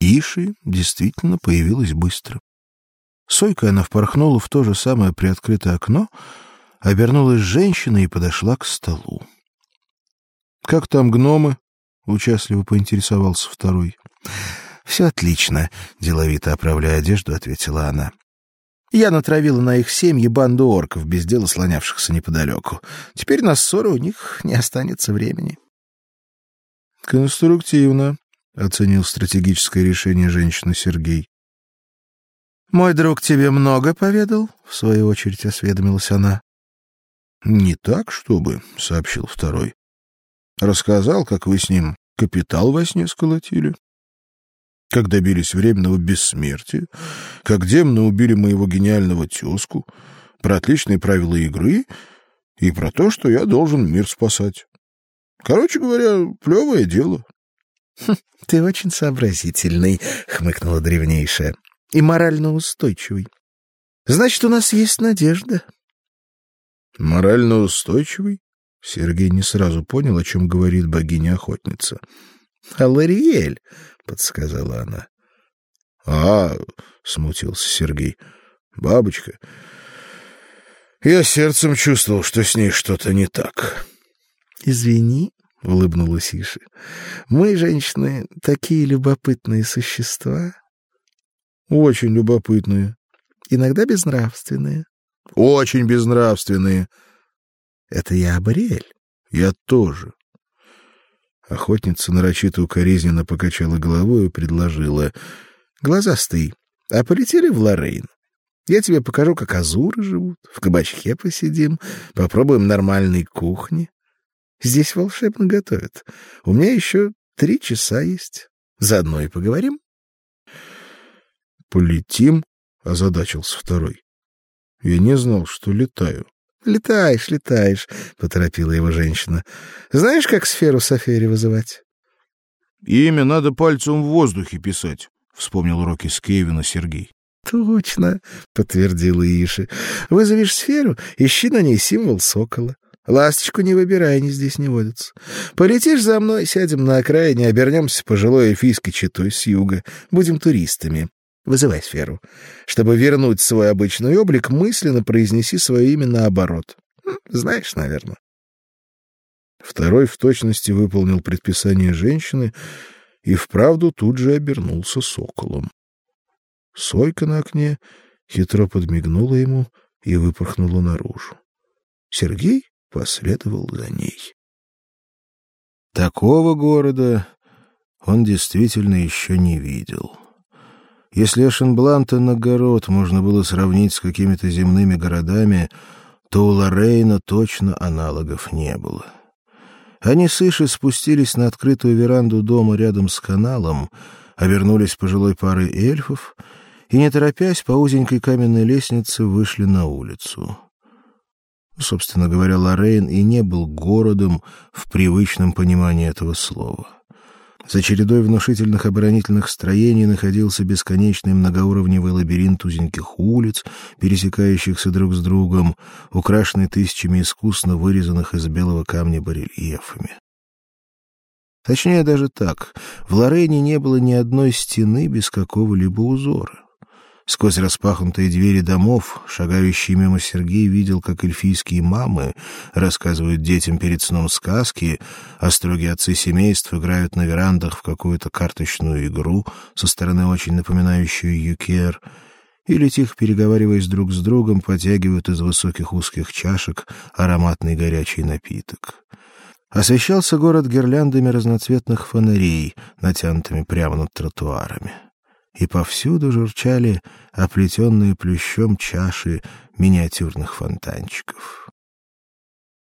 Иши действительно появилась быстро. Сойка она впорхнула в то же самое приоткрытое окно, обернулась женщиной и подошла к столу. Как там гномы? участливо поинтересовался второй. Все отлично, деловито оправляя одежду, ответила она. Я натравила на их семьи банду орков, без дела слонявшихся неподалеку. Теперь на ссоры у них не останется времени. Конструктивно, оценил стратегическое решение женщины Сергей. Мой друг тебе много поведал? в свою очередь осведомилась она. Не так, чтобы, сообщил второй. Рассказал, как вы с ним капитал во сне сколотили как добились временного бессмертия, как демоны убили моего гениального тезку, про отличные правила игры и про то, что я должен мир спасать. Короче говоря, плевое дело. Хм, — Ты очень сообразительный, — хмыкнула древнейшая, — и морально устойчивый. Значит, у нас есть надежда. — Морально устойчивый? Сергей не сразу понял, о чем говорит богиня-охотница. — Алариэль, — подсказала она. — А, — смутился Сергей, — бабочка. Я сердцем чувствовал, что с ней что-то не так. — Извини, — улыбнулась Иша. — Мы, женщины, такие любопытные существа. — Очень любопытные. — Иногда безнравственные. — Очень безнравственные. — Это я, Абриэль. — Я тоже. Охотница нарочито укоризненно покачала головой и предложила: "Глазастый, а полетели в Лорейн. Я тебе покажу, как азуры живут, в кабачке посидим, попробуем нормальной кухни. Здесь волшебно готовят. У меня еще три часа есть. Заодно и поговорим". "Полетим?" озадачился второй. "Я не знал, что летаю". Летаешь, летаешь, поторопила его женщина. Знаешь, как сферу Сафери вызывать? Имя надо пальцем в воздухе писать, вспомнил уроки Скевина Сергей. Точно, подтвердила Иши. Вызовешь сферу, ищи на ней символ сокола. Ласточку не выбирай, они здесь не водятся. Полетишь за мной, сядем на окраине, обернемся пожилой эльфийской четой с юга. Будем туристами. Вызывай сферу. Чтобы вернуть свой обычный облик, мысленно произнеси свое имя наоборот. Знаешь, наверное. Второй в точности выполнил предписание женщины и вправду тут же обернулся соколом. Сойка на окне хитро подмигнула ему и выпорхнула наружу. Сергей последовал за ней. Такого города он действительно еще не видел. Если Эшенблант и Нагород можно было сравнить с какими-то земными городами, то у Лорейна точно аналогов не было. Они с Ишей спустились на открытую веранду дома рядом с каналом, обернулись пожилой парой эльфов и, не торопясь, по узенькой каменной лестнице вышли на улицу. Собственно говоря, Лорейн и не был городом в привычном понимании этого слова. За чередой внушительных оборонительных строений находился бесконечный многоуровневый лабиринт узеньких улиц, пересекающихся друг с другом, украшенный тысячами искусно вырезанных из белого камня барельефами. Точнее даже так, в Лорене не было ни одной стены без какого-либо узора. Сквозь распахнутые двери домов, шагающий мимо Сергей видел, как эльфийские мамы рассказывают детям перед сном сказки, а строгие отцы семейств играют на верандах в какую-то карточную игру со стороны очень напоминающую юкер, или тихо переговариваясь друг с другом, потягивают из высоких узких чашек ароматный горячий напиток. Освещался город гирляндами разноцветных фонарей, натянутыми прямо над тротуарами и повсюду журчали оплетенные плющом чаши миниатюрных фонтанчиков.